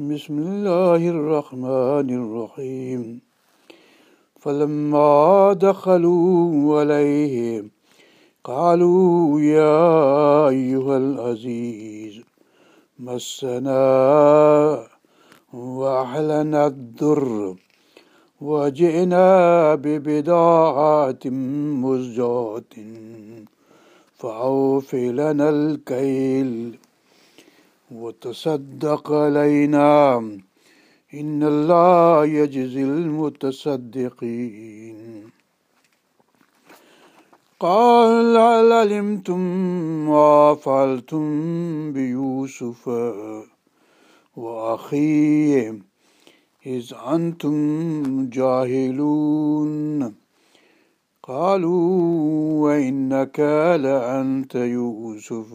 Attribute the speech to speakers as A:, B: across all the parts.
A: بسم الله الرحمن الرحيم. فلما دخلوا عليه قالوا يا أيها العزيز مسنا وأحلنا الضر وجئنا ببضاعة مزجاة فأوف لنا الكيل. وتصدق علينا. إن الله يجزي المتصدقين. قال هل علمتم ما فعلتم بيوسف وأخيه؟ إذ أنتم جاهلون. قالوا وإنك لأنت يوسف.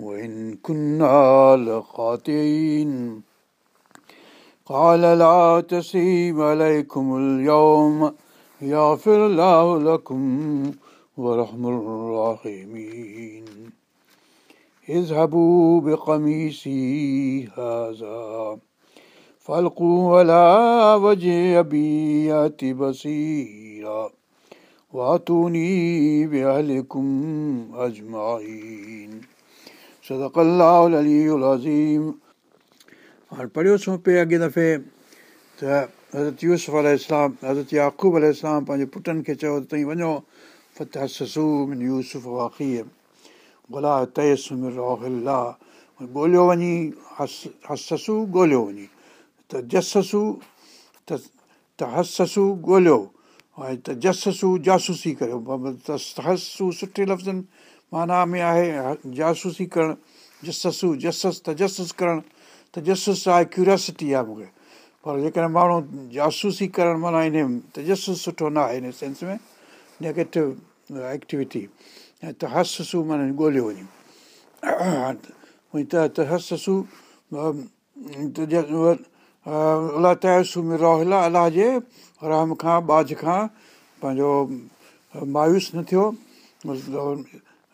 A: وإن كنا لخاطئين. قال لا تسيب عليكم اليوم يغفر الله لكم ورحم الراحمين. اذهبوا بقميصي هذا فالقوا على وجه أبي بصيرا وأتوني بأهلكم أجمعين. صدق الله العلي العظيم हाणे पढ़ियोसीं पिए अॻे दफ़े त हज़रत यूसुफ अल इस्लाम हज़रत याक़ूब अल इस्लाम पंहिंजे पुटनि खे चयो त तई वञो फतह ससू मिन यूसुफ वाक़ीअ गुला तयस मिर रोहिल्ला ॻोल्हियो वञी हस हससू ॻोल्हियो वञी त जससू त त हससू ॻोल्हियो ऐं त जससू जासूसी करियो त हसू सुठे लफ़्ज़नि معنيٰ ۾ آهي جاسوسي ڪرڻ جسسو جسس ته ڪرڻ ته آهي ڪيوريوسٽي آهي مون کي. پر جيڪڏهن ماڻهو جاسوسي ڪرڻ معنيٰ ان تجسس سٺو نه آهي ان سينس ۾ نيگيٽو ايڪٽيوٽي ۽ ته هسسو معنيٰ ڳولهيو وڃي. ته ته هسسو الله تيسو ۾ روهلا الله جي رحم کان باج کان پنهنجو مايوس نه ٿيو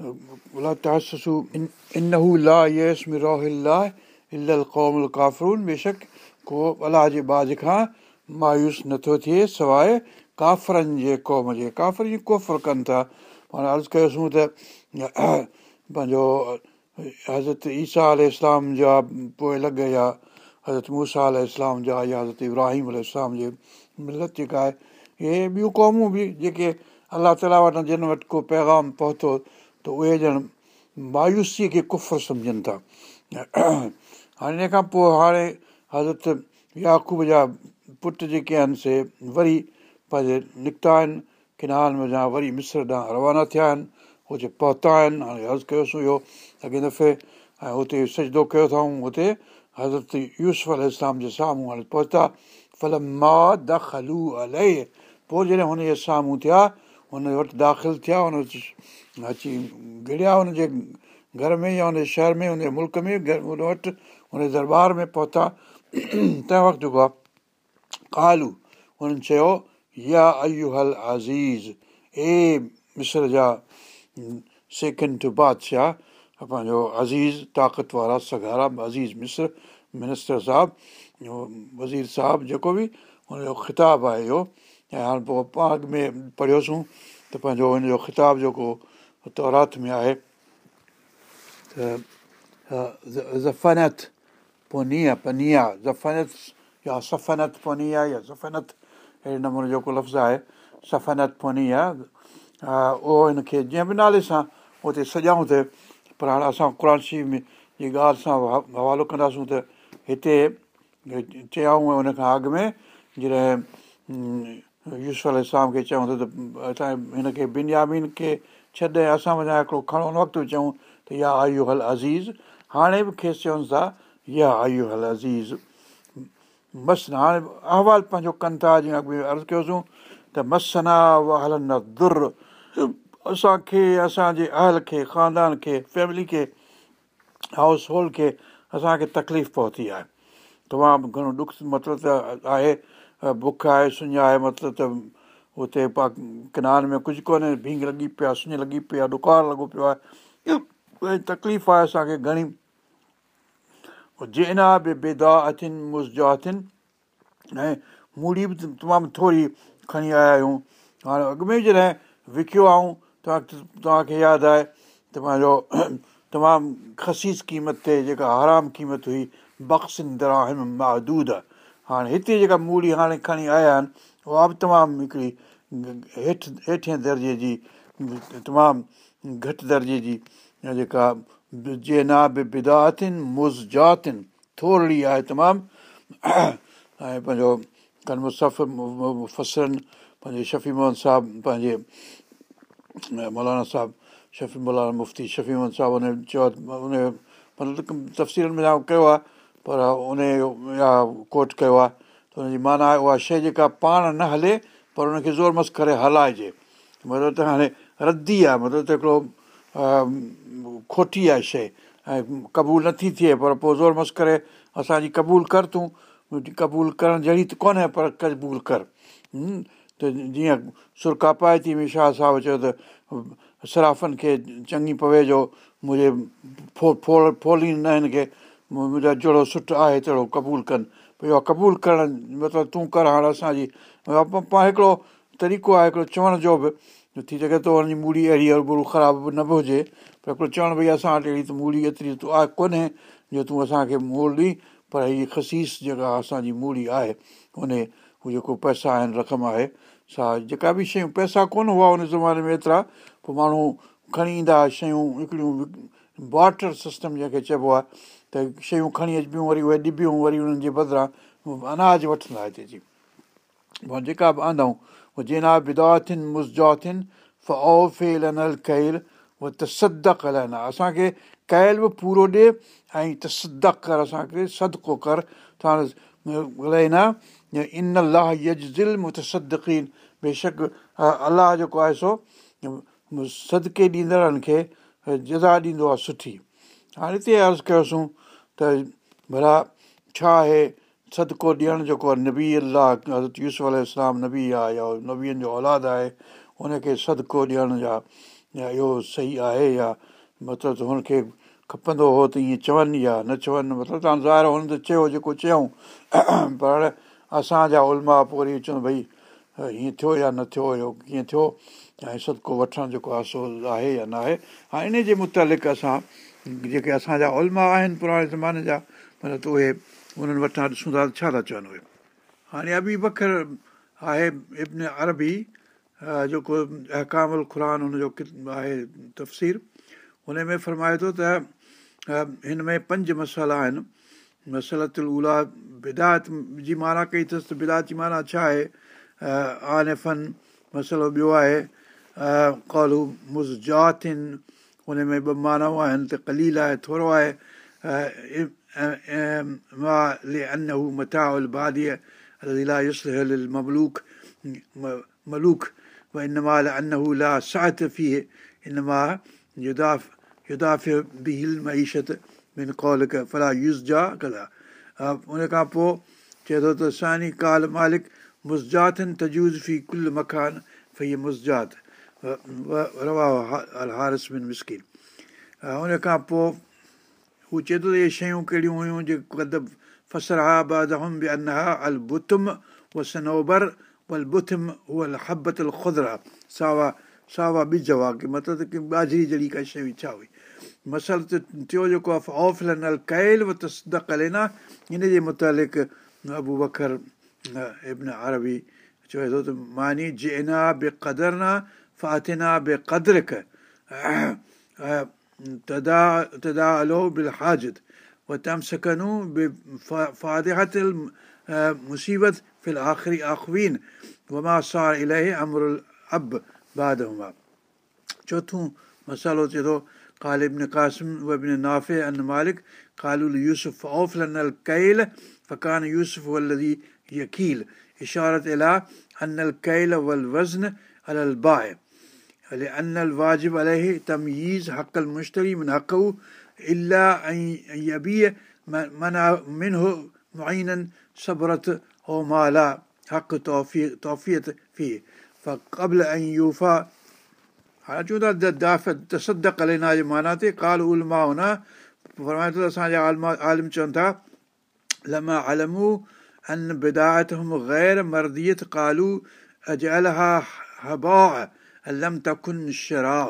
A: الله تيسو ان هو لا يس ۾ روهلا ال قوم ڪافرون بيشڪ ڪو الله جي باج کان مايوس نٿو ٿئي سواءِ ڪافرن جي قوم جي ڪافر جي ڪوفر ڪن ٿا معنيٰ عرض ڪيوسين ته پنهنجو حضرت ايسا ال اسلام جا پوءِ لڳ يا حضرت موسيٰ ال اسلام جا يا حضرت ابراهيم ال اسلام جي ملت جيڪا آهي اهي ٻيون قومون به جيڪي الله تالا وٽان جن وٽ ڪو پيگام پهتو ته اهي ڄڻ مايوسيءَ کي ڪفر سمجهن ٿا. هاڻي هن کان پوءِ هاڻي حضرت ياقوب جا پٽ جيڪي آهن سي وري پنهنجي نڪتا آهن ڪنار ۾ وري مسر ڏانهن روانا ٿيا آهن. هتي پهتا آهن هاڻي عرض ڪيوسين اهو اڳي دفعي ۽ هتي سجدو ڪيو اٿئون هتي حضرت يوز اسلام جي سامهون هاڻي پهتا. پوءِ جڏهن هن جي سامهون ٿيا هن وٽ داخل ٿيا هن اچي گڙيا هن جي گهر ۾ يا هن شهر ۾ هن ملڪ ۾ هن وٽ هن درٻار ۾ پهتا. تنهن وقت جيڪو آهي ڪالو هنن چيو يا ايو هل عزيز اي مسر جا سيڪنڊ بادشاهه پنهنجو عزيز طاقت وارا سگارا عزيز مسر منسٽر صاحب وزير صاحب جيڪو به هن جو خطاب آهي اهو ۽ هاڻي پوءِ پاڻ ۾ پڙهيوسين ته پنهنجو هن جو خطاب جيڪو تورات ۾ آهي ته زفنت پونيا پنيا زفنت يا سفنت پونيا يا زفنت اهڙي نموني جيڪو لفظ آهي سفنت پونيا اهو هن کي جنهن به نالي سان اتي سڄائون ته پر هاڻي اسان قر شي ۾ جي ڳالهه سان حوالو ڪنداسون ته هتي چيئون ۽ هن کان اڳ ۾ جڏهن يوز اسلام کي چيون ته اسان هن کي بنيامين کي ڇڏ اسان وڃان هڪڙو کڻو وقت چيون ته يا آيون هل عزيز. هاڻي به کيس چون ٿا يا آيون هل عزيز مس هاڻي احوال پنهنجو ڪن ٿا جيئن اڳ عرض ڪيوسين ته مسنا هلن در. اسان کي اسان جي اهل کي خاندان کي فيملي کي هائوس هولڊ کي اسان کي تڪليف پهتي آهي. تمام گهڻو ڏک مطلب ته آهي بک آهي سڃ آهي مطلب ته هتي پا ڪنار ۾ ڪجهه ڪونهي ڀينگ لڳي پيو آهي سڃ لڳي پئي آهي ڏڪار لڳو پيو آهي. تڪليف آهي اسان کي گهڻي. جينا به بيدا اٿن مزا اٿن ۽ موڙي به تمام ٿوري کڻي آيا آهيون. هاڻي اڳ ۾ جڏهن وڪيو آئون توهان توهان کي ياد آهي ته پنهنجو تمام خسيس قيمت تي جيڪا آرام قيمت هئي بخسن دراهم محدود هاڻي هتي جيڪا موڙي هاڻي کڻي آيا آهن اها به تمام هڪڙي هيٺ هيٺئين درجي جي تمام گهٽ درجي جي جيڪا جينا به بداتن مزاتن ٿوري آهي تمام. ۽ پنهنجو ڪن مسف مفسرن پنهنجي شفي موهن صاحب پنهنجي مولانا صاحب شفي مولانا مفتي شفي موهن صاحب ان چيو ان مطلب تفصيلن ۾ ڪيو آهي پر ان يا ڪوٽ ڪيو آهي ته هن جي معنيٰ آهي اها شيءِ جيڪا پاڻ نه هلي پر هن کي زور مس ڪري هلائجي. مطلب ته هاڻي ردي آهي مطلب ته هڪڙو کوٽي آهي شيءِ ۽ قبول نٿي ٿئي پر پوءِ زور مس ڪري اسان جي قبول ڪر تون. قبول ڪرڻ جهڙي ته ڪونهي پر قبول ڪر. ته جيئن سرڪا پائي ٿي شاهه صاحب چيو ته سرافن کي چڱي پوي جو منهنجي فو فوڙ فولي نه هن کي منهنجا جهڙو سٺو آهي تهڙو قبول ڪن ڀئي اها قبول ڪرڻ مطلب تون ڪر هاڻي اسان جي پاڻ هڪڙو طريقو آهي هڪڙو چوڻ جو به. ٿي سگهي ٿو هن جي موڙي اهڙي اربر خراب به نه به هجي پر هڪڙو چوڻ ڀئي اسان وٽ اهڙي ته موڙي ايتري تون آهي ڪونهي جو تون اسان کي مول ڏي. پر هيءَ خسيس جيڪا اسان جي موڙي آهي ان هو جيڪو پئسا آهن رقم آهي سا جيڪا به شيون پئسا ڪونه هئا ان زماني ۾ ايترا. پوءِ ماڻهو کڻي ايندا هئا شيون هڪڙيون باٽر سسٽم جنهن کي چئبو آهي ته شيون کڻي اچبيون وري اهي ڏبيون وري انهن جي بدران اناج وٺندا هتي پوءِ جيڪا به آندائون جينا بدا ٿين مزا ٿين فيل ڪيل اهو ته سد ڪيل اسان کي ڪيل به پورو ڏئي ۽ ته سد ڪر اسان کي سدڪو ڪر. نه ان الله يزل متسدين بيشڪ الله جيڪو آهي سو صدقي ڏيندڙن کي جزا ڏيندو آهي سٺي هاڻي هتي عرض ڪيوسين ته ڀلا ڇا آهي سدڪو ڏيڻ جيڪو آهي نبي الله حضرت يوز اسلام نبي آهي يا نبيئن جو اولاد آهي هن کي سدڪو ڏيڻ جا يا اهو صحيح آهي يا مطلب هن کي کپندو هو ته ائين چون يا نه چون مطلب توهان ظاهر هن ته چيو جيڪو چيون پر اسان جا علماء پوءِ وري چون ڀئي هيئن ٿيو يا نه ٿيو ڪيئن ٿيو ۽ سدڪو وٺڻ جيڪو آهي سو آهي يا نه آهي ها ان جي متالق اسان جيڪي اسان جا علماء آهن پراڻي زماني جا مطلب ته اهي انهن وٽان ڏسون ٿا ڇا ٿا چون اهي هاڻي ابي بکر آهي ابن عربي جيڪو اهڪامل خران هن جو آهي تفسير هن ۾ فرمائي ٿو ته هن ۾ پنج مصالحا آهن مسلت بدايت جي معنيٰ ڪئي اٿس ته بدايت جي معنيٰ ڇا آهي آنفن مسئلو ٻيو آهي مزاتن هن ۾ ٻه مانائون آهن ته ڪليل آهي ٿورو آهي ڦلا يوز جا ڪلا ان کان پوءِ چئي ٿو ته ساني ڪال مالڪ مزاتن تجوز في ڪل مون کان بن مسڪن ان کان پوءِ هو چئي ٿو ته اهي شيون ڪهڙيون هيون جيڪو ڪد فسر ها به انها ال بتم اها صنوبر ول بٿم اها هبت ال خدرا ساوا ساوا ٻج هئا ڪه مطلب ڪه ٻاجهري جهڙي ڪا شيءِ ڇا هئي مسل ته ٿيو جيڪو آهي اوفل ال ڪيل و تسد ڪلي نه ان جي متالق ابو بکر ابن عربي چوي ٿو ته ماني جينا بي قدر نه فاتنا بي قدرڪ تدا تدا الو بل هاجد و تم سڪنو بي فاتهت مصيبت فل آخري آخوين وما سار الاهي امر اب بعد هئا چوٿون مصالحو چئي ٿو ڪال ابن قاسم و ابن نافي ان مالڪ ڪالل يوسف اوفلن ال ڪيل فڪان يوسف ولدي يڪيل اشارت الا انيل ڪيل ول وزن ال باءِ ال انيل واجب اله تمييز هقل مشتري من حق الا ۽ يبيءَ منا من هو مئنن سبرت هو مالا حق توفي توفيت في فقبل ۽ يوفا هاڻي چئون ٿا داف تسد ڪلينا جي معنيٰ تي ڪال علماء هن فرمائي ٿو اسان جا آلما عالم چون ٿا لما المو ان بدايت هم غير مرديت ڪالو اجلها هبا لم تڪن شرا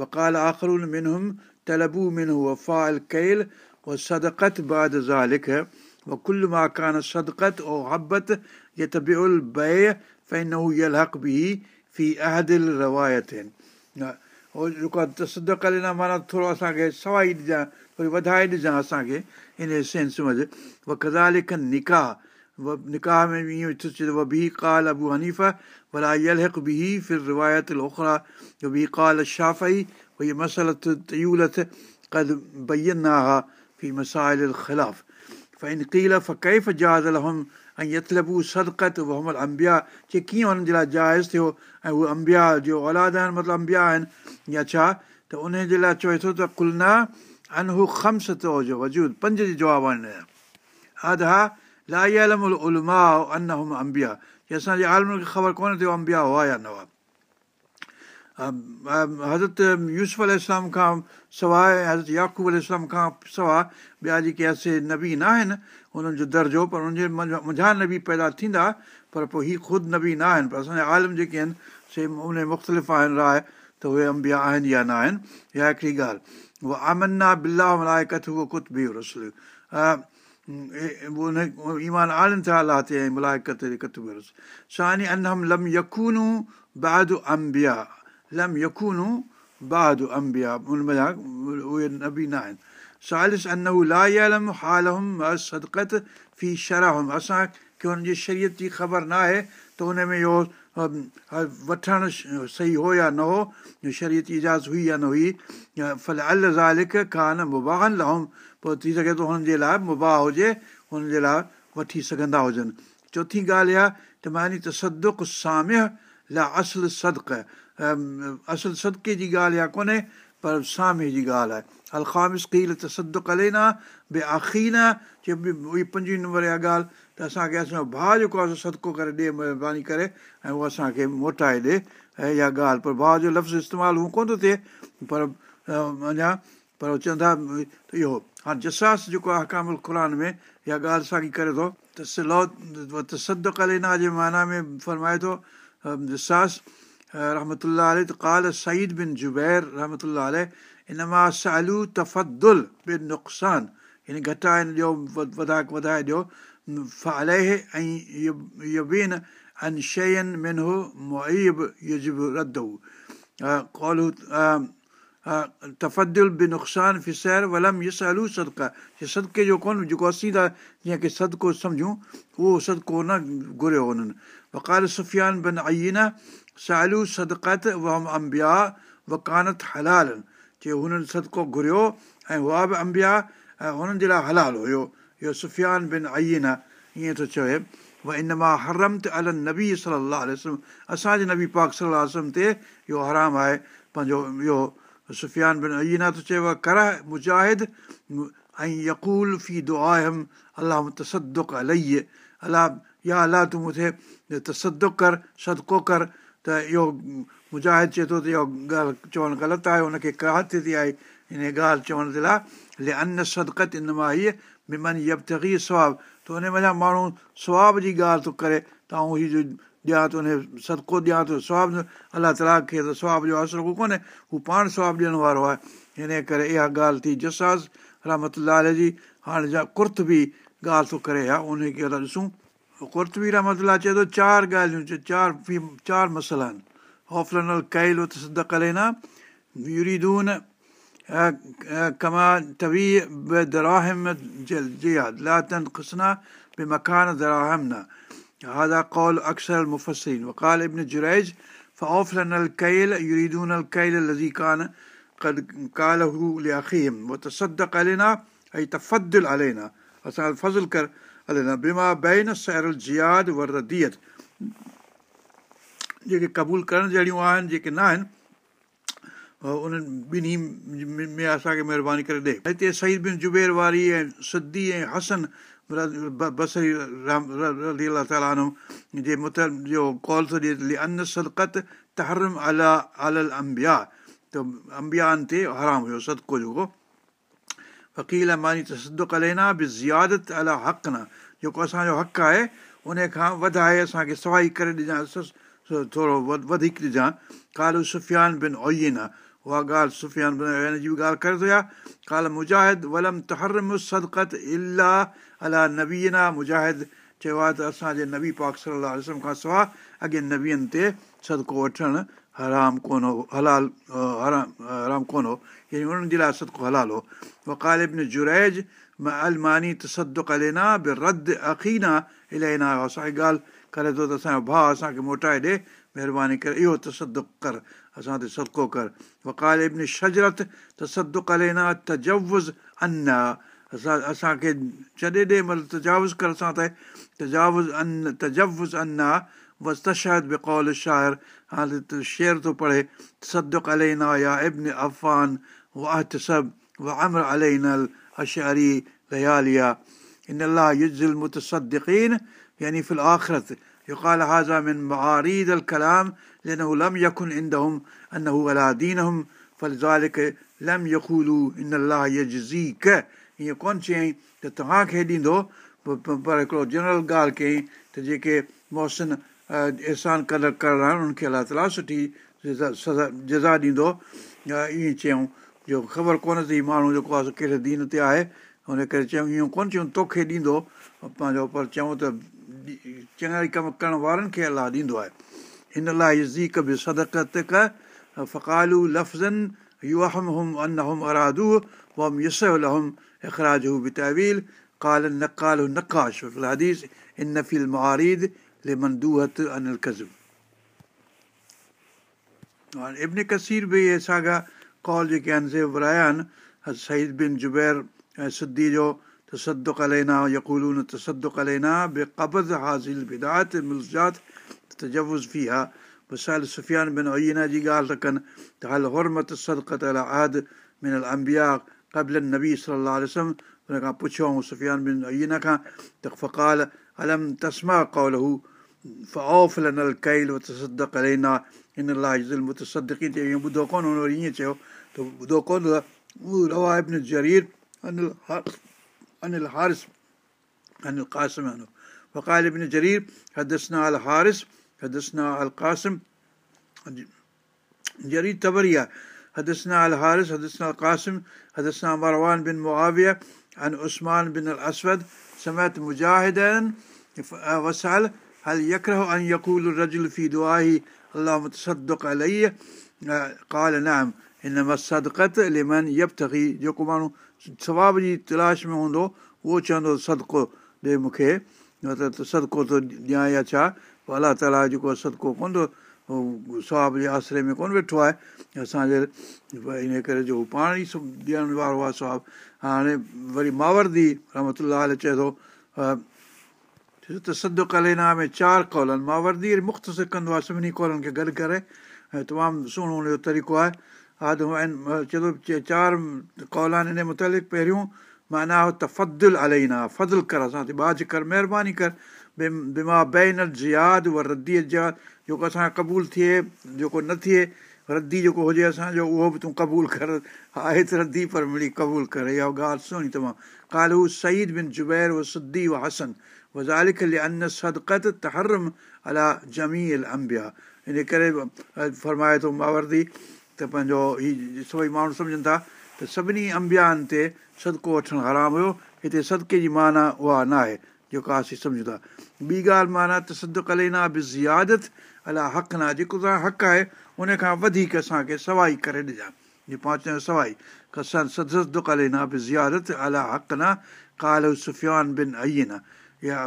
A: وڪال آخرون منهم تلبو منهن وفا ال ڪيل و سدقت بعد زالڪ و ڪل مان ڪانه سدقت او هبت يتبيل بي فينه يلهق به في اهدل روايت اهو جيڪو آهي تسد ڪلينا معنيٰ ٿورو اسان کي سوائي ڏجان ٿوري وڌائي ڏجان اسان کي ان سينس ۾ و ڪزا لکن نڪاح و نڪاح ۾ به ڪال ابو هنيفا به ڪال شافئي ڀئي مسلت تيولت ڪد بينا ها في مسائل خلاف فين قيل ف ڪيف جاز هم ۽ يتلبو سدقت وهمل امبيا چئي ڪيئن هنن جي لاءِ جائز ٿيو ۽ اهي امبيا جو اولاد آهن مطلب امبيا آهن يا ڇا ته ان جي لاءِ چئي ٿو ته ڪلنا جو وجود پنج جي جواب اد ها لائيم علماء ان امبيا ڪه اسان جي عالمن کي خبر ڪونهي ٿيو امبيا هئا يا نه هئا حضرت يوسف ال اسلام کان سواءِ حضرت ياقوب ال اسلام کان سواءِ ٻيا جيڪي اسي نبي نه آهن هنن جو درجو پر هن جي منجها نبي پيدا ٿيندا پر پوءِ هيءَ خود نبي نه آهن پر اسان جا عالم جيڪي آهن سي ان مختلف آهن راءِ ته اهي امبيا آهن يا نه آهن اها هڪڙي ڳالهه اها آمنه بلا ملائي ڪٿ اهو ڪت به ڪت ڪت به نه آهن اسان کي هنن جي شرييت خبر نه آهي ته هن ۾ اهو وٺڻ صحيح هو يا نه هو شرييت جي اجازت هئي يا نه هئي ڦل ال زالڪ ڪانه مباهن لهم پوءِ ٿي سگهي ٿو هنن جي لاءِ مباهه هجي هن جي لاءِ وٺي سگهندا هجن چوٿي ڳالهه اها ته ماني ته سدڪ سامي لا اصل سدڪ اصل صدقي جي ڳالهه اها ڪونهي پر سامي جي ڳالهه آهي ال خامس ڪيل ته سد ڪلي نه بي آخي نه چئي اها پنجين نمبر اها ڳالهه ته اسان کي اسان جو ڀاءُ جيڪو آهي سدڪو ڪري ڏئي مهرباني ڪري ۽ اهو اسان کي موٽائي ڏئي ۽ اها ڳالهه پر ڀاءُ جو لفظ استعمال هو ڪونه ٿو ٿئي پر اڃا پر چوندا اهو هاڻي جساس جيڪو آهي هڪامل قر ۾ اها ڳالهه ساڳي ڪري ٿو ته سلو ته سد ڪلينا جي معنيٰ ۾ فرمائي ٿو جساس رحمت ته ڪال سعيد بن جبير رحمت ان مان سالو تفدل به نقصان يعني گهٽائي ڏيو وڌائي وڌائي ڏيو ۽ هو يجب رد ڪولو تفدل به نقصان فسير ولم اهو سالو سدڪا صدقي جو ڪونه جيڪو اسين ٿا جيئن ڪه سدڪو سمجهون اهو سدڪو نه گهريو هنن وڪال سفيان بن آئي نه سالو سدقت وم امبيا وڪانت هلالن چيو هنن سدڪو گهريو ۽ اها به امبيا ۽ هنن جي لاءِ هلال هيو اهو سفيان بن آئي نه ائين ٿو چئي ڀئي ان مان هرم ته ال نبي صلاح وسلم اسان جي نبي پاڪ صلاح وسلم تي اهو حرام آهي پنهنجو اهو سفيان بن ائينا ٿو چئي ڪر مجاهد ۽ يڪول في دئام الله تسدڪ الئي الله يا الله تون مون کي تسدڪ ڪر سدڪو ڪر ته اهو مجاهد چئي ٿو ته اهو ڳالهه چوڻ غلط آهي هن کي ڪراهت ٿي آهي هن ڳالهه چوڻ جي لاءِ لي ان سدڪت ان مان هيءَ ممن يب تقي سواب ته هن وڃان ماڻهو سواب جي ڳالهه ٿو ڪري ته آئون هيءَ جو ڏيان ٿو هن سدڪو ڏيان ٿو سواب الله تالا کي ته سواب جو اثر ڪونهي هو پاڻ سواب ڏيڻ وارو آهي. هن ڪري اها ڳالهه ٿي جساس رحمت جي هاڻي جا ڪرت به ڳالهه ٿو ڪري ها ان کي ٿا ڏسون. ڪرت به رحمت چئي ٿو چار ڳالهيون چار چار مسئلا آهن. هوفل ڪيل ته سد ڪري نه يوريدون ڪما توي دراهم جياد لاتن خسنا به مڪان دراهم نه هذا قول أكثر المفسرين وقال ابن جريج فأوفلنا الكيل يريدون الكيل الذي كان قد قاله لأخيهم وتصدق علينا أي تفضل علينا असां फज़ल कर हले बिमा बैन सैरल जियाद वर रदियत जेके क़बूल करण जहिड़ियूं आहिनि जेके न आहिनि انهن ٻنهي ۾ اسان کي مهرباني ڪري ڏي هتي سعيد بن جبير واري ۽ سدي ۽ هسن بسري رلي الا تالي جي مت جو ڪال ٿو ڏئي ان سدڪت تهرم الا ال امبيا. ته امبيان تي حرام هيو سدڪو جيڪو وڪيل ماني ته سڌو ڪلينا به زيادت الا حق نه جيڪو اسان جو حق آهي ان کان وڌائي اسان کي سوائي ڪري ڏجانءِ ٿورو وڌيڪ ڏجان. ڪالو سفيان بن اوين اها ڳالهه سفيان بن جي به ڳالهه ڪري ٿو يا ڪال مجاهد ولم تهرم سدڪت الاهه الا نبينا. مجاهد چيو آهي ته اسان جي نبي پاڪ صلاح کان سواءِ اڳي نبين تي سدڪو وٺڻ حرام ڪونه هو هلال حرام حرام ڪونه هو. يعني انهن جي لاءِ سدڪو هلال هو. وڪالب جريج الماني ته سد ڪلينا به رد اکينا الاهي نه اسان جي ڳالهه ڪري ٿو ته اسان جو ڀاءُ اسان کي موٽائي ڏي مهرباني ڪري اهو ته سد ڪر اسان تي سدڪو ڪر وڪال ابن شجرت ته سڌو ڪالنا تجوز انا اسان اسان کي ڇڏي ڏي مطلب تجاوز ڪر اسان تجاوزن تجوز ان وشاد بي قول ته شير ٿو پڙهي سدڪالا يا ابن افان واهت سڀ و امر الينل اشاري لياليا ان الله يزل متسدين يعني فل آخرت يڪال هازا من ماريد ال ڪلام لأنه لم يكن عندهم أنه على دينهم فلذلك لم يقولوا إن الله يجزيك हीअं कोन चयईं त तव्हांखे ॾींदो पर हिकिड़ो जनरल ॻाल्हि कयईं त जेके मौसन अहसान कलर करणु आहिनि उन्हनि खे अलाह ताला सुठी सज़ा जज़ा ॾींदो ईअं चयऊं जो ख़बर कोन्हे त हीउ माण्हू जेको आहे कहिड़े दीन ते आहे हुन करे चयूं ईअं कोन्ह चयूं तोखे ॾींदो पंहिंजो पर चयूं त चङाई कमु करण वारनि खे अलाह ॾींदो आहे هن لاءِ زيڪ به سدڪت ڪ فڪالو لفظن يهم هم ان هم ارادو وم يس لهم اخراج هو به تحويل ڪال نڪال نڪاش حديث ان نفيل مهاريد ليمن دوهت انيل ڪزم هاڻي ابن ڪسير به اهي ساڳا ڪال جيڪي آهن سي ورايا آهن سعيد بن جبير ۽ سڌي جو تسد ڪلينا يڪولون تسد ڪلينا بي قبض هازل بدات ملزات تجوز في ها مثال سفيان بن ايينا جي ڳالهه ٿا ڪن ته هل هرمت سدقت ال آد من ال امبيا قبل نبي صلاح رسم هن کان پڇيو ۽ سفيان بن ايينا کان ته فقال الم تسما ڪول هو فوفل نل ڪئيل تسد ڪلينا هن لاءِ متسدڪي تي ائين ٻڌو ڪونه هن وري ائين چيو ته ٻڌو ڪونه اهو روا ابن جرير انيل انيل هارس انيل قاسم وڪال ابن جرير هدسنا ال هارس هدسنا ال قاسم جرير تبري آهي هدسنا ال هارس هدسنا ال قاسم هدسنا مروان بن مئاويا اسمان بن ال اسود سميت مجاهدن مسدقت لمن يبتگي جيڪو ماڻهو ثواب جي تلاش ۾ هوندو اهو چوندو سدڪو ڏي مون کي ته سدڪو ٿو ڏيان يا ڇا پوءِ الله تالا جيڪو سدڪو ڪونه ٿو ثواب جي آسري ۾ ڪونه ويٺو آهي. اسان جي ان ڪري جو پاڻ ئي ڏيڻ وارو آهي ثواب. هاڻي وري ماوردي رحمت چئي ٿو ته سڌو ڪلينا ۾ چار ڪال آهن ماوردي مختصر ڪندو آهي سڀني ڪالن کي گڏ ڪري. ۽ تمام سهڻو هن جو طريقو آهي. ها ته چئي ٿو چار ڪال آهن هن متالق پهريون معنيٰ ته فدل النا فضل ڪر تي باج ڪر مهرباني ڪر بما بين زياد و رديءَ جياد جيڪو اسان جو قبول ٿئي جيڪو نه ٿئي ردي جيڪو هجي اسان جو اهو به تون قبول ڪر. آهي ته ردي پر مڙي قبول ڪر. اها ڳالهه سهڻي تمام. ڪال سعيد بن جبير و سدي و هسن. ان سدقت تهرم الا ڄمي ال امبيا. ان ڪري فرمائي ٿو ماوردي ته پنهنجو هيءُ سڀئي ماڻهو سمجهن ٿا ته سڀني امبيان تي سدڪو وٺڻ حرام هيو. هتي صدقي جي معنيٰ اها نه آهي جيڪا اسين سمجهون ٿا ٻي ڳالهه معنيٰ ته سد ڪلينا به زيادت الا حق نه جيڪو توهان حق آهي ان کان وڌيڪ اسان کي سوائي ڪري ڏجان جيئن سوائي سد ڪلينا به زيادت الا حق نه ڪال سفيان بن اين يا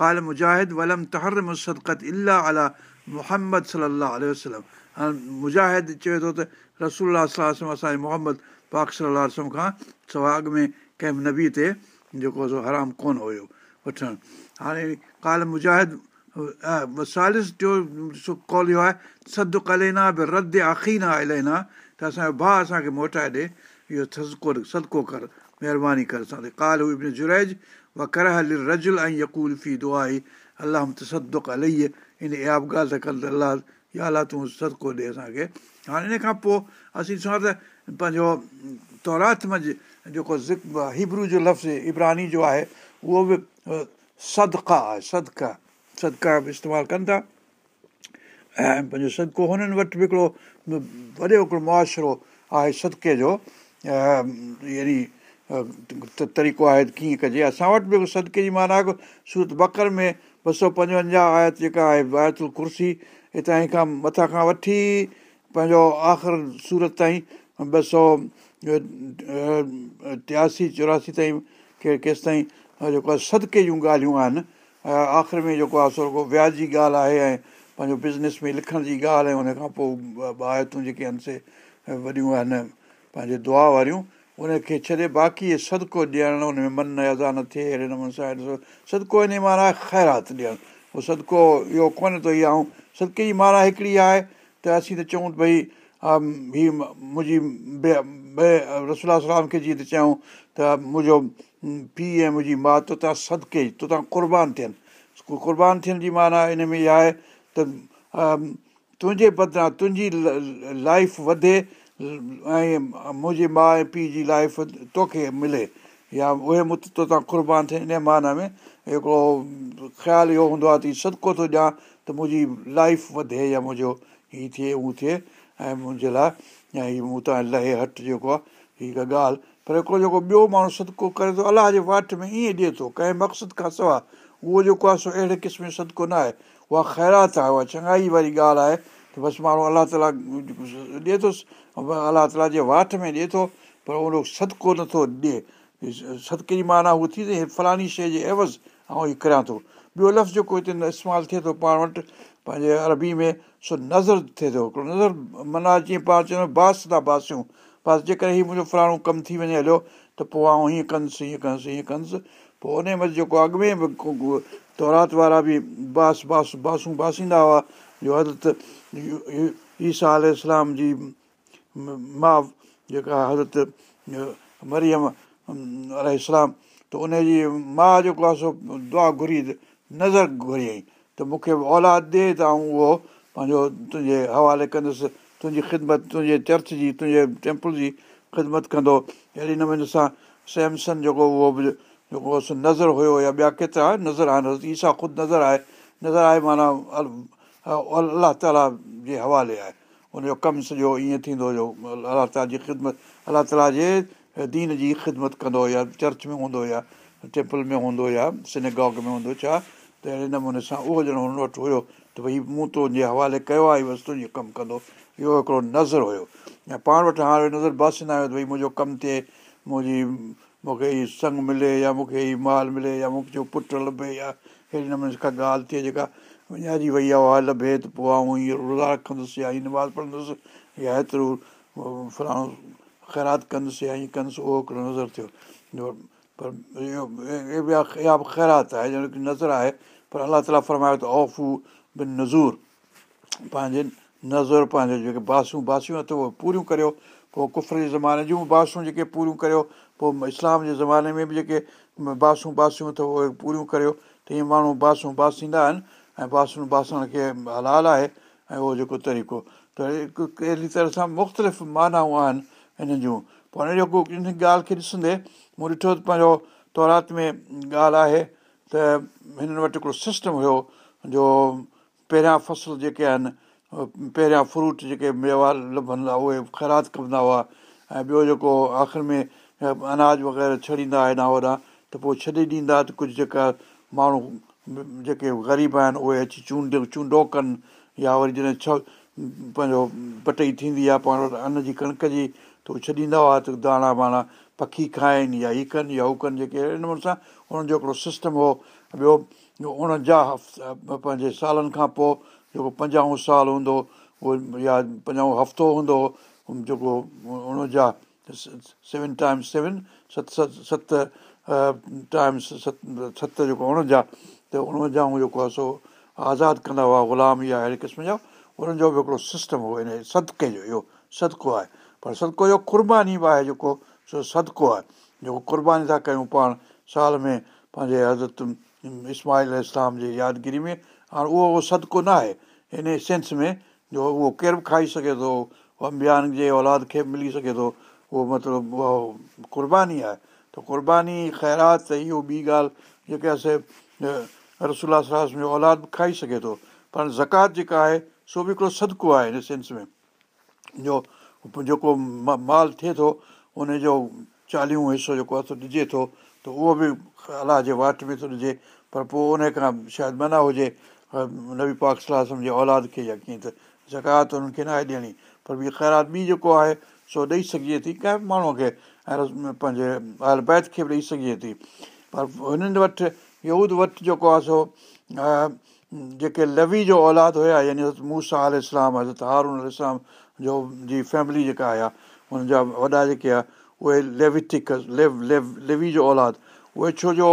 A: ڪال مجاهد ولم تهر الاهه الا محمد صلاح وسلم مجاهد چئي ٿو ته رسول اسان جي محمد پاڪ صلاح کان سواءِ اڳ ۾ ڪنهن نبي تي جيڪو سو حرام ڪونه هيو وٺڻ هاڻي ڪال مجاهد ثالث جو ڪال اهو آهي سد ڪلينا به رد آخينا الينا ته اسان جو ڀاءُ اسان کي موٽائي ڏي اهو سدڪو سدڪو ڪر مهرباني ڪر اسان ڪال هو ابن جريج و ڪر هل رجل ۽ يڪول في دعا ئي الله سڌو ڪلئي ان اها به ڳالهه ته ڪل ته الله يا الله تون سدڪو ڏي اسان کي. هاڻي ان کان پوءِ اسين ڏسون ته پنهنجو تورات منجهه جيڪو هبرو جو لفظ ابراني جو آهي اهو به سدڪا آهي سدڪا سدڪا به استعمال ڪن ٿا ۽ پنهنجو سدڪو هنن وٽ به هڪڙو وڏو هڪڙو معاشرو آهي صدقي جو يعني طريقو آهي ڪيئن ڪجي اسان وٽ به صدقي جي معنيٰ سورت بڪر ۾ ٻه سؤ پنجونجاهه آيت جيڪا آهي وايتل ڪرسي هتان کان مٿان کان وٺي پنهنجو آخر سورت تائين ٻه سؤ ٽياسي چوراسي تائين ڪي ڪيس تائين جيڪو آهي صدقي جون ڳالهيون آهن. آخر ۾ جيڪو آهي سو وياج جي ڳالهه آهي ۽ پنهنجو بزنس ۾ لکڻ جي ڳالهه ۽ هن کان پوءِ جيڪي آهن سي وڏيون آهن پنهنجي دعا واريون. ان کي ڇڏي باقي سدڪو ڏيڻ هن ۾ من نه ٿئي اهڙي نموني سان سدڪو ان جي معنيٰ خيرات ڏيڻ. اهو سدڪو اهو ڪونهي ٿو اها ۽ صدقي جي معنيٰ هڪڙي آهي ته اسين ته چئون ڀئي هيءَ منهنجي رسول سلام کي جيئن ته چيون ته منهنجو پيءُ ۽ منهنجي ماءُ توتان صدقي تو توهان قربان ٿين. قربان ٿيڻ جي معنيٰ ان ۾ اها آهي ته تنهنجي بدران تنهنجي لائيف وڌي ۽ منهنجي ماءُ ۽ پيءُ جي لائيف توکي ملي. يا اهي مون توتان قربان ٿين ان معنيٰ ۾ هڪڙو خيال اهو هوندو آهي ته سدڪو ٿو ڏيان ته منهنجي لائيف وڌي يا منهنجو هيءَ ٿئي اهو ٿئي ۽ منهنجي لاءِ يا هيءَ مون تان لهي هٽ جيڪو آهي هيءَ هڪ ڳالهه پر هڪڙو جيڪو ٻيو ماڻهو سدڪو ڪري ٿو الله جي واٽ ۾ ائين ڏئي ٿو ڪنهن مقصد کان سواءِ اهو جيڪو آهي سو اهڙي قسم جو سدڪو نه آهي. اها خيرات آهي اها چڱائي واري ڳالهه آهي ته بس ماڻهو الله تالا ڏئي ٿو الله تالا جي واٽ ۾ ڏئي ٿو پر اهو سدڪو نٿو ڏئي. صدقي جي معنيٰ اها ٿي ٿئي فلاني شيءِ جي عيوض ۽ هيءَ ڪريان ٿو. ٻيو لفظ جيڪو هتي استعمال ٿئي ٿو پاڻ وٽ پنهنجي عربي ۾ سو نظر ٿئي ٿو هڪڙو نظر معنيٰ جيئن پاڻ چوندا باس ٿا باسيون باس جيڪڏهن هيءُ منهنجو فلاڻو ڪم ٿي وڃي هليو ته پوءِ آئون هيئن ڪندس هيئن ڪندس هيئن ڪندس. پوءِ ان مهل جيڪو اڳ ۾ به تورات وارا به باس باس باسون باسيندا هئا جو حضرت ايسا اسلام جي ماءُ جيڪا حضرت مريم ال ته ان جي ماءُ جيڪو آهي سو دعا گهري نظر گهريئين ته مون کي اولاد ڏي ته آئون اهو پنهنجو تنهنجي حوالي ڪندس تنهنجي خدمت تنهنجي چرچ جي تنهنجي ٽيمپل جي خدمت ڪندو اهڙي نموني سان سيمسن جيڪو اهو به جيڪو نظر هيو يا ٻيا ڪيترا نظر آهن ايسا خود نظر آهي نظر آهي معنيٰ الله تالا جي حوالي آهي ان جو ڪم سڄو ائين ٿيندو جو الله تالا جي خدمت الله تالا جي دين جي خدمت ڪندو يا چرچ ۾ هوندو يا ٽيمپل ۾ هوندو يا سنيگاگ ۾ هوندو ڇا ته اهڙي نموني سان اهو ڄڻو هن وٽ هيو ته ڀئي مون تنهنجي حوالي ڪيو آهي بس تنهنجو ڪم ڪندو اهو هڪڙو نظر هيو. ۽ پاڻ وٽ هاڻي نظر باسيندا آهيون ته ڀئي منهنجو ڪم ٿئي منهنجي مون کي هيءَ سنگ ملي يا مون کي هيءَ مال ملي يا مون کي پٽ لڀي يا اهڙي نموني ڪا ڳالهه ٿئي جيڪا وڃائجي وئي آهي اها لڀي ته پوءِ آئون هيئن روزا رکندس يا هيءَ نماز پڙهندس يا هيترو خيرات ڪندس يا هيئن ڪندس اهو هڪڙو نظر ٿيو. پر اهو اها به خيرات آهي ڄڻ نظر آهي پر الله تالا فرمايو ته اوفو نزور پنهنجي نظر پنهنجي جيڪي باسون باسيون اٿو اهي پوريون ڪريو پوءِ ڪفر جي زماني جون باسون جيڪي پوريون ڪريو پوءِ اسلام جي زماني ۾ به جيڪي باسون باسيون اٿو اهي پوريون ڪريو ته ائين ماڻهو باسون باسيندا آهن ۽ باسون باسڻ کي هلال آهي ۽ اهو جيڪو طريقو. ته اهڙي طرح سان مختلف مانائون آهن هن جون. پوءِ هاڻي جيڪو ان ڳالهه کي ڏسندي مون ڏٺو ته پنهنجو تورات ۾ ڳالهه آهي ته هنن وٽ هڪڙو سسٽم هيو جو پهريان فصل جيڪي آهن پهريان فروٽ جيڪي ميوا اهي خيرات ڪندا هئا. ۽ ٻيو جيڪو آخر ۾ اناج وغيره ڇڏيندا هيڏان هوڏان ته پوءِ ڇڏي ڏيندا ته ڪجهه جيڪا ماڻهو جيڪي غريب آهن اهي اچي چونڊ چونڊو ڪن يا وري جڏهن ڇهه پنهنجو پٽئي ٿيندي آهي پاڻ وٽ ان جي ڪڻڪ جي ته اهي ڇڏيندا هئا ته داڻا واڻا پکي کائين يا هيءَ ڪن يا هو ڪن جيڪي اهڙي نموني سان انهن جو هڪڙو سسٽم هو. ٻيو اڻونجاهه هفتا پنهنجي سالن کان پوءِ جيڪو پنجاهه سال هوندو اهو يا پنجاهه هفتو هوندو جيڪو اڻونجاهه سيون ٽائيمز سيون ست ست ست ٽائيم ست جيڪو اڻونجاهه ته اڻونجاهه جيڪو آهي سو آزاد ڪندا هئا غلام يا اهڙي قسم جا انهن جو به هڪڙو سسٽم هو هن صدقي جو اهو سدڪو آهي. پر سدڪو جو قرباني به آهي جيڪو سو سدڪو آهي. جيڪو قرباني ٿا ڪيون پاڻ سال ۾ پنهنجي حضرت اسماهل اسلام جي يادگيري ۾ هاڻي اهو اهو سدڪو نه آهي. هن سينس ۾ جو اهو ڪير به کائي سگهي ٿو امبيان جي اولاد کي به ملي سگهي ٿو اهو مطلب اهو قرباني آهي. ته قرباني خيرات ته اهو ٻي ڳالهه جيڪي اسان رسولا جو اولاد به کائي سگهي ٿو. پر زڪات جيڪا آهي سو به هڪڙو سدڪو آهي هن سينس ۾. جو جيڪو مال ٿئي ٿو ان جو چاليهو حصو جيڪو آهي ڏجي ٿو ته اهو به الله جي واٽ ۾ ٿو ڏجي پر پوءِ ان کان شايد منا هجي نبي پاڪ صلاح سمجهي اولاد کي يا ڪيئن ته زڪات انهن کي نه آهي ڏيڻي. پر ٻي خيرات ٻي جيڪو آهي سو ڏيئي سگهجي ٿي ڪنهن به ماڻهوءَ کي ۽ پنهنجي آل بيت کي به ڏيئي سگهجي ٿي. پر هنن وٽ يود وٽ جيڪو آهي سو جيڪي لوي جو اولاد هئا يعني موسيٰ آل اسلام حضرت هارون اسلام جو جي فيملي جيڪا آهي هنن جا وڏا جيڪي آهي اهي ليوٽڪ ليوي جو اولاد اهي ڇو جو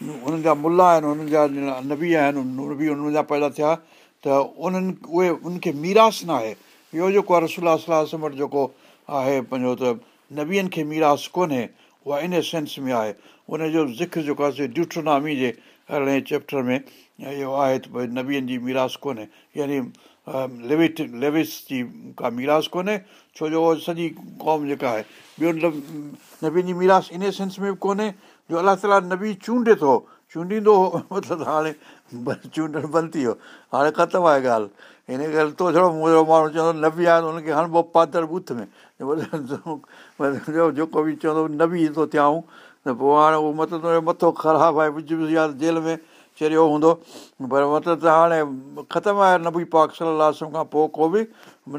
A: هنن جا ملا آهن هنن جا نبي آهن نبي هنن جا پيدا ٿيا. ته انهن اهي ان کي ميراث نه آهي. ٻيو جيڪو آهي رسولا صلاح وٽ جيڪو آهي پنهنجو ته نبين کي ميراث ڪونهي اها ان سينس ۾ آهي. ان جو ذڪر جيڪو آهي ڊيوٽرونامي جي ارڙهين چيپٽر ۾ اهو آهي ته ڀئي نبين جي ميراث ڪونهي. يعني ليوٽ ليوس جي ڪا ميراث ڪونهي ڇو جو اها سڄي قوم جيڪا آهي ٻيو نبين جي ميراث ان سينس ۾ به ڪونهي جو الله تالا نبي چونڊي ٿو. چونڊيندو هو مطلب هاڻي چونڊڻ بند ٿي ويو. هاڻي ختم آهي ڳالهه. هن ڪري تو ڇڙو منهنجو ماڻهو چوندو نبي آهي ته هن کي هڻبو پاتڙ بوٿ ۾. جيڪو به چوندو نبي ٿو ٿيائون. ته پوءِ هاڻي اهو مطلب مٿو خراب آهي وجهه آهي جيل ۾ چريو هوندو. پر مطلب ته هاڻي ختم آهي نبي پاڪ صلاح کان پوءِ ڪو به.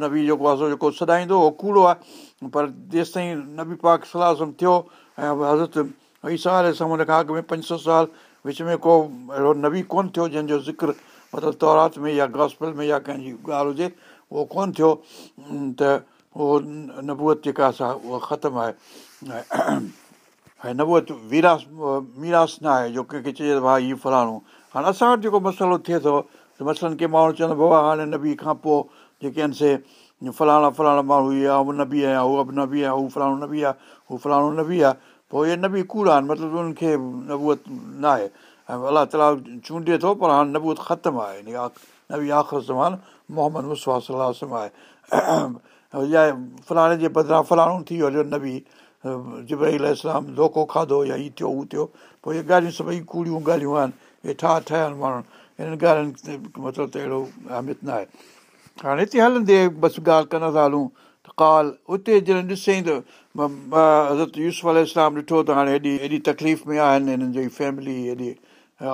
A: نبي جيڪو آهي سو جيڪو سڏائيندو اهو ڪوڙو آهي. پر جيس تائين نبي پاڪ صلاح ٿيو ۽ حضرت ايسا هن کان اڳ ۾ پنج سؤ سال وچ ۾ ڪو اهڙو نبي ڪونه ٿيو جنهن جو ذڪر مطلب تورات ۾ يا گاسپل ۾ يا ڪنهن جي ڳالهه هجي اهو ڪونه ٿيو. ته اهو نبوئت جيڪا اسان اها ختم آهي. ۽ نبوئت ويراس ميراث نه آهي جو ڪنهن کي چئجي ڀاءُ هيءُ فلاڻو. هاڻي اسان وٽ جيڪو مصالحو ٿئي ٿو ته مسئلن ڪي ماڻهو چوندو بابا هاڻي نبي کان پوءِ جيڪي آهن سي فلاڻا فلاڻا ماڻهو اهي آهي نه به آهيان اها به نه به آهي هو فلاڻو نه به آهي هو فلاڻو نه به آهي پوءِ اهي نبي ڪوڙا آهن مطلب انهن کي نبوئت نه آهي ۽ الله تالا چونڊي ٿو پر هاڻي نبوئت ختم آهي نبي آخر زمان محمد مسوا صلاح آهي يا فلاڻي جي بدران فلاڻو ٿي ويو نبي جبرئي اسلام ڌوکو کاڌو يا هيءُ ٿيو هو ٿيو پوءِ اهي ڳالهيون سڀئي ڪوڙيون ڳالهيون آهن اهي ٺا ٺهيا آهن ماڻهو هنن ڳالهين مطلب ته اهڙو اهميت نه آهي هاڻي هتي هلندي بس ڳالهه ڪندا ٿا هلون ته ڪال اتي جڏهن ڏسئي ته حضرت يوز اسلام ڏٺو ته هاڻي هيڏي هيڏي تڪليف ۾ آهن هنن جي فيملي هيڏي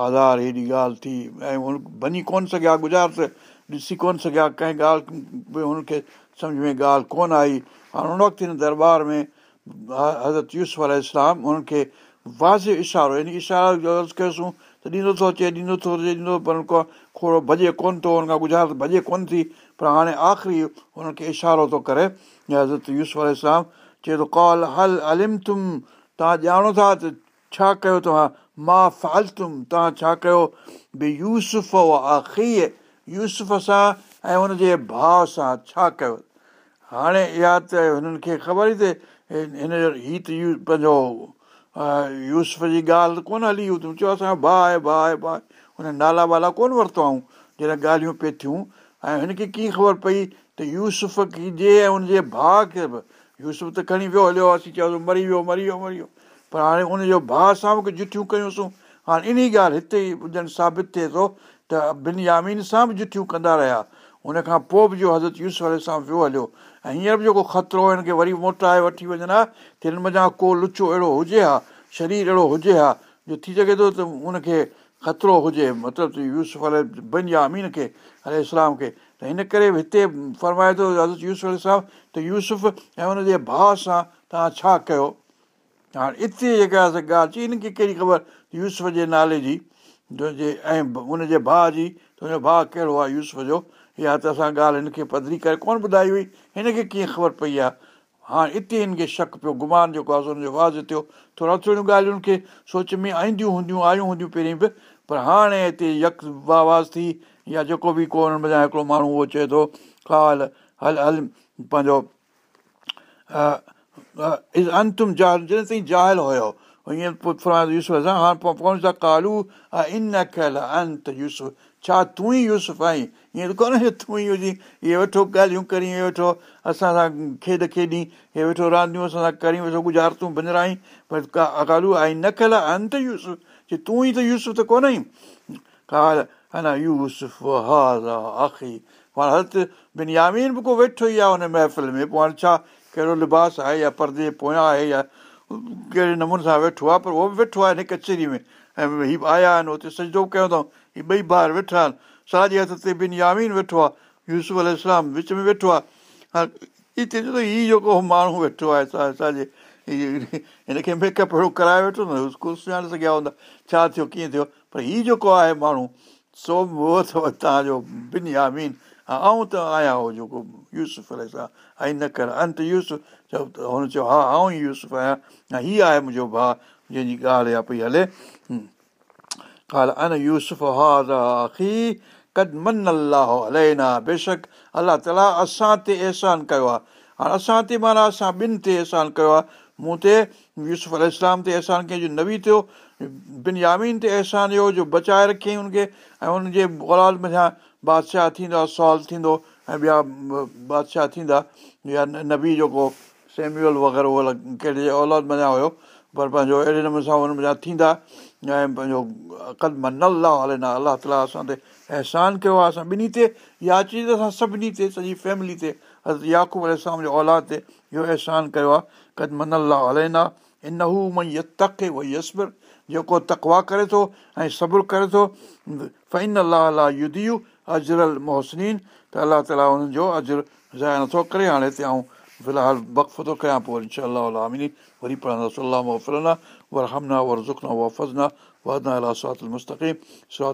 A: آڌار هيڏي ڳالهه ٿي ۽ وڃي ڪونه سگهيا گذار ته ڏسي ڪونه سگهيا ڪنهن ڳالهه هن کي سمجهه ۾ ڳالهه ڪونه آئي هاڻي هن وقت هن درٻار ۾ حضرت يوز اسلام انهن کي وازي اشارو يعني اشارو عرض ڪيوسين ته ڏيندو ٿو اچي ڏيندو ٿو اچي ڏيندو پر ڪو کوڙو ڀڄي ڪونه ٿو هن کان گذار ته ڀڄي ڪونه ٿي پر هاڻي آخري هنن کي اشارو ٿو ڪري حضرت يوز اسلام چئي ٿو ڪال هل الم تم توهان ڄاڻو ٿا ته ڇا ڪيو توهان؟ مان فالتم توهان ڇا ڪيو؟ ڀئي يوسف آخي يوسف سان ۽ هن جي ڀاءُ سان ڇا ڪيو؟ هاڻي اها ته هنن کي خبر ئي ته هن جو هيءُ يو پنهنجو يوسف جي ڳالهه ڪونه هلي تون چيو اسان جو ڀاءُ آهي ڀاءُ آهي ڀاءُ هن نالا والا ڪونه ورتو ۽ جڏهن ڳالهيون پئي ٿيون ۽ هن کي ڪيئن خبر پئي ته يوسف جي ۽ هن جي ڀاءُ کي به يوسف ته کڻي ويو هليو اسين چيوسين مري ويو مري ويو مري ويو. پر هاڻي ان جو ڀاءُ سان به جٺيون ڪيونسين. هاڻي ان ڳالهه هتي ئي ڄڻ ثابت ٿئي ٿو ته ٻن يامين سان به جٺيون ڪندا رهيا. هن کان پوءِ به جو حضرت يوز واري سان ويو هليو. ۽ هينئر به جيڪو خطرو هن کي وري موٽائي وٺي وڃن ها ته هن مزا ڪو لچو اهڙو هجي ها شرير اهڙو هجي ها جو ٿي سگهي ٿو ته ان کي خطرو هجي مطلب ته يوز واري بن يا امين کي ال اسلام کي ته هن ڪري هتي فرمائي ٿو يوز صاحب ته يوسف ۽ هن جي ڀاءُ سان توهان ڇا ڪيو؟ هاڻي هتي جيڪا ڳالهه چئي هن کي ڪهڙي خبر؟ يوسف جي نالي جي ۽ هن جي ڀاءُ جي ته هن جو ڀاءُ ڪهڙو آهي يوسف جو؟ اها ته اسان ڳالهه هن کي پڌري ڪري ڪونه ٻڌائي هئي. هن کي ڪيئن خبر پئي آهي؟ هاڻي هتي هن کي شڪ پيو گمان جيڪو آهي هن جو واز ٿيو. ٿورا ٿوريون ڳالهيون کي سوچ ۾ اينديون هونديون آيون هونديون پهرين به پر هاڻي هتي يڪ آواز ٿي يا جيڪو به ڪو هن ۾ هڪڙو ماڻهو اهو چئي ٿو ڪا هل هل پنهنجو انتم جڏهن تائين جهال هيو ائين يوز سان هاڻي پوءِ ٿا ڪالو ان ڪيل انت يوز ڇا تون ئي يوسف آهين؟ ائين ته ڪونهي تون ئي هجي اهي ويٺو ڳالهيون ڪري اهي ويٺو اسان سان کيڏ کيڏي هي ويٺو رانديون اسان سان ڪري گزارتون بندرائي پر ڪا ڪالو آئي نه ڪيل انت يوسف چئي تون ئي ته يوسف ته ڪونه ئي ڪال انا يوسف آخي پاڻ هل بن يامين به ڪو ويٺو ئي آهي هن محفل ۾ پوءِ هاڻي ڇا ڪهڙو لباس آهي يا پردي پويان آهي يا ڪهڙي نموني سان ويٺو آهي پر اهو به ويٺو آهي هن ڪچيري ۾۽ هيءَ آيا آهن هتي سڄو ڪيون اٿئون هيءَ ٻئي ٻار ويٺا آهن ساڄي هٿ تي بن يامين ويٺو آهي يوز ال وچ ۾ ويٺو آهي ها هتي چئي ٿو هيءُ جيڪو ماڻهو ويٺو آهي ساڄي هن کي ميڪ اپ اهڙو ڪرائي ويٺو نه اسڪول سڃاڻي سگهيا هوندا ڇا ٿيو ڪيئن ٿيو پر هيءُ جيڪو آهي ماڻهو سو اٿو توهان جو بن يامين ها آئون ته آهيان هو جيڪو يوسف سان ۽ نه ڪر انت يوز ته هن چيو ها آئون يوسف آهيان ۽ هيءَ آهي منهنجو ڀاءُ جنهن جي ڳالهه آهي پئي هلي ان يوسف هاکي ڪد من الله الله بيشڪ الله تالا اسان تي احسان ڪيو آهي هاڻي اسان تي معنيٰ اسان ٻن تي احسان ڪيو آهي مون تي يوسف ال تي احسان ڪنهن جو نوي ٿيو بن يامين تي احسان اهو جو بچائي رکيئين هن کي ۽ هن جي اولاد مٿان بادشاهه ٿيندو آهي سوال ٿيندو ۽ ٻيا بادشاهه ٿيندا يا نبي جيڪو سيميوئل وغيره اهو ڪهڙي اولاد مڃان هيو پر پنهنجو اهڙي نموني سان هن مڃان ٿيندا ۽ پنهنجو قدم نه الله هلي نه الله تالا اسان تي احسان ڪيو آهي اسان ٻنهي تي يا اچي ته اسان سڀني تي سڄي فيملي تي ياقوب الارم جو اولاد تي اهو احسان ڪيو آهي ڪد قدمن الا ان تڪ اهو يس جيڪو تڪوا ڪري ٿو ۽ صبر ڪري ٿو فين فئن الا يديو اجرل محسن ته الله تالا هنن جو اجر زايا نٿو ڪري هاڻي هتي آئون في الحال بقف ٿو ڪيان پوءِ انشامني وري پڙهندو سلام وافلا ور همنا ور زخنا وئا فزنا ورنه الله سواتمستقي سا